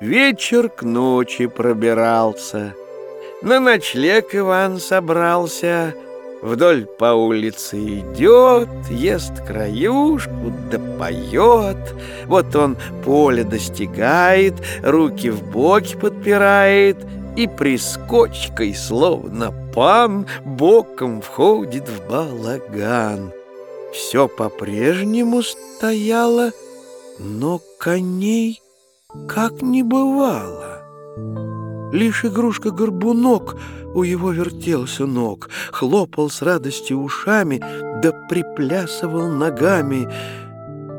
Вечер к ночи пробирался. На ночлег Иван собрался, Вдоль по улице идет, ест краюшку, да поет. Вот он поле достигает, руки в боки подпирает И прискочкой, словно пан, боком входит в балаган. Все по-прежнему стояло, но коней как не бывало. Лишь игрушка-горбунок у его вертелся ног, хлопал с радостью ушами, да приплясывал ногами.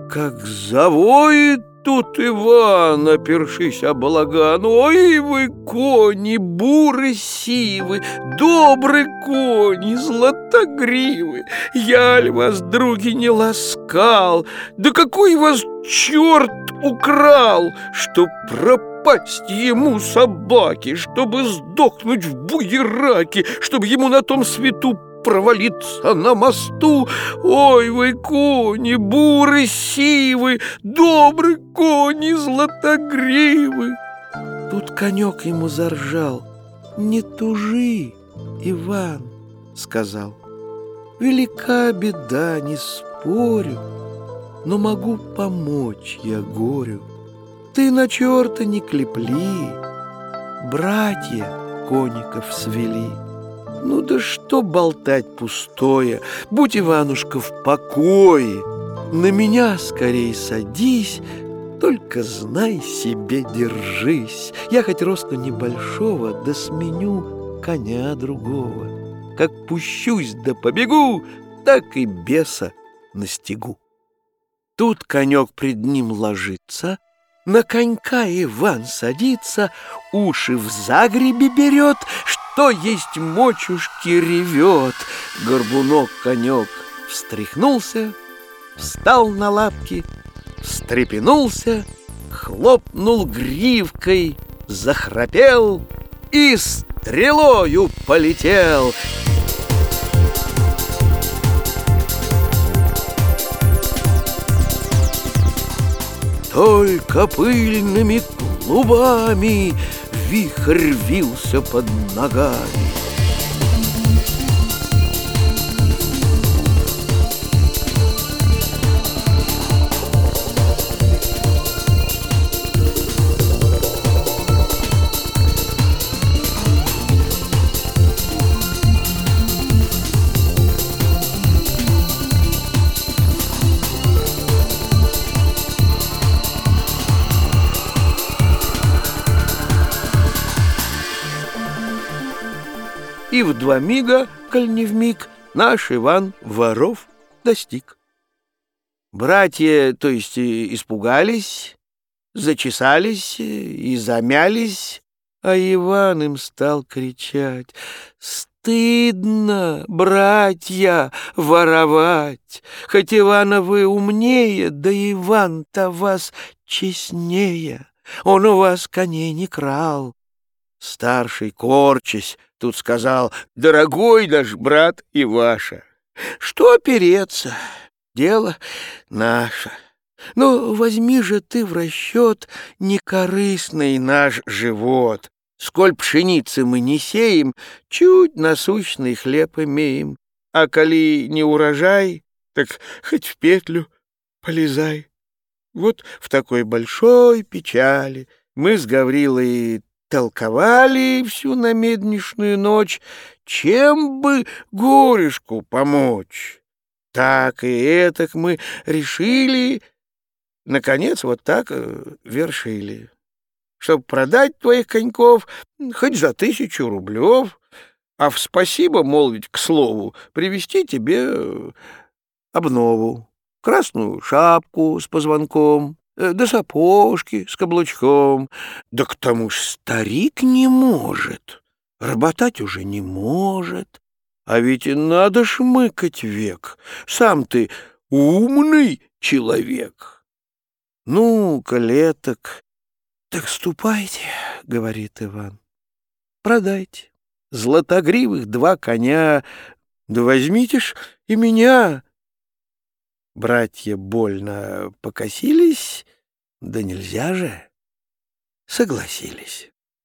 Как завоет тут Иван, опершись о балаган, Ой вы, кони, буры сивы, добры кони, златогривы, Я ли вас, други, не ласкал, да какой вас черт украл, что пропасть ему собаки, чтобы сдохнуть в буераке, чтобы ему на том свету провалиться на мосту. Ой, вы кони, буры сивы, добрый кони златогривы. Тут конек ему заржал. Не тужи, Иван, сказал. Велика беда, не спорю но могу помочь я горю. Ты на черта не клепли, братья коников свели. Ну да что болтать пустое, будь, Иванушка, в покое. На меня скорей садись, только знай себе держись. Я хоть росту небольшого, да сменю коня другого. Как пущусь да побегу, так и беса настигу. Тут конек пред ним ложится, на конька Иван садится, уши в загребе берет, что есть мочушки ревет. Горбунок конек встряхнулся, встал на лапки, встрепенулся, хлопнул гривкой, захрапел и стрелою полетел — Только пыльными клубами Вихрь вился под ногами. И в два мига, коль не в миг, наш Иван воров достиг. Братья, то есть, испугались, зачесались и замялись, а Иван им стал кричать «Стыдно, братья, воровать! Хоть Ивана вы умнее, да Иван-то вас честнее, он у вас коней не крал». Старший, корчась, Тут сказал, дорогой наш брат и ваша, что опереться, дело наше. Но возьми же ты в расчет некорыстный наш живот. Сколь пшеницы мы не сеем, чуть насущный хлеб имеем. А коли не урожай, так хоть в петлю полезай. Вот в такой большой печали мы с Гаврилой толковали всю намеднишную ночь, чем бы горешку помочь. Так и этак мы решили, наконец, вот так э, вершили. Чтоб продать твоих коньков хоть за тысячу рублев, а в спасибо молвить к слову, привезти тебе э, обнову, красную шапку с позвонком, да сапожки с каблучком. Да к тому ж старик не может, работать уже не может. А ведь надо шмыкать век, сам ты умный человек. Ну, колеток, так ступайте, — говорит Иван, — продайте. Златогривых два коня, да возьмите ж и меня, Братья больно покосились, да нельзя же. согласились.